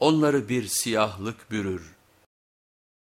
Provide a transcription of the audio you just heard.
onları bir siyahlık bürür.